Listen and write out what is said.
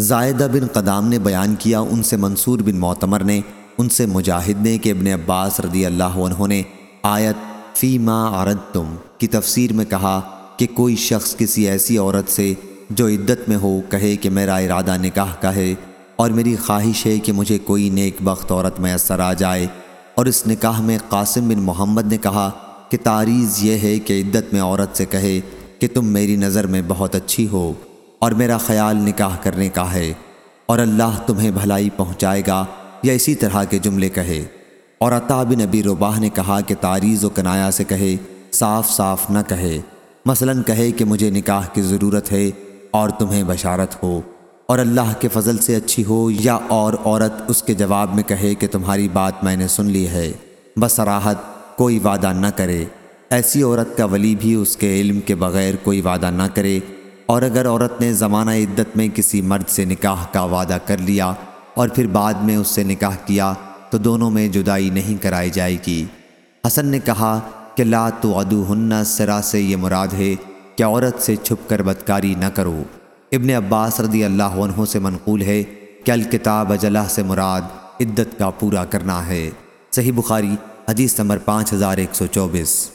زائدہ بن قدام نے بیان کیا ان سے منصور بن معتمر نے، ان سے مجاہد نے کہ ابن عباس رضی اللہ عنہ نے آیت فی ما عردتم کی تفسیر میں کہا کہ کوئی شخص کسی ایسی عورت سے جو عدت میں ہو کہے کہ میرا ارادہ نکاح کا ہے اور میری خواہش ہے کہ مجھے کوئی نیک بخت عورت میسر آ جائے۔ اور اس نکاح میں قاسم بن محمد نے کہا کہ تاریز یہ ہے کہ عدت میں عورت سے کہے کہ تم میری نظر میں بہت اچھی ہو۔ اور میرا خیال نکاح کرنے کا ہے اور اللہ تمہیں بھلائی پہنچائے گا یا اسی طرح کے جملے کہے۔ اور عطا بن نبی رباہ نے کہا کہ تاریز و کنایا سے کہے، صاف صاف نہ کہے۔ مثلا کہے کہ مجھے نکاح کی ضرورت ہے اور تمہیں بشارت ہو۔ اور اللہ کے فضل سے اچھی ہو یا اور عورت اس کے جواب میں کہے کہ تمہاری بات میں نے سن لی ہے۔ بس راحت، کوئی وعدہ نہ کرے۔ ایسی عورت کا ولی بھی اس کے علم کے بغیر کوئی وعدہ نہ کرے۔ اور اگر عورت نے زمانہ عدت میں کسی مرد سے نکاح کا وعدہ کر لیا اور پھر بعد میں اس سے نکاح کیا، تو دونوں میں جدائی نہیں کرائی جائے گی۔ حسن نے کہا کہ لا تو ادو ہننا سرا سے یہ مراد ہے کہ عورت سے چھپ کر بدکاری نہ کرو۔ ابن عباس رضی اللہ عنہ سے منقول ہے کہ الکتاب اجلہ سے مراد عدت کا پورا کرنا ہے۔ صحیح بخاری، حدیث نمبر پانچ ہزار ایک سو چوبیس۔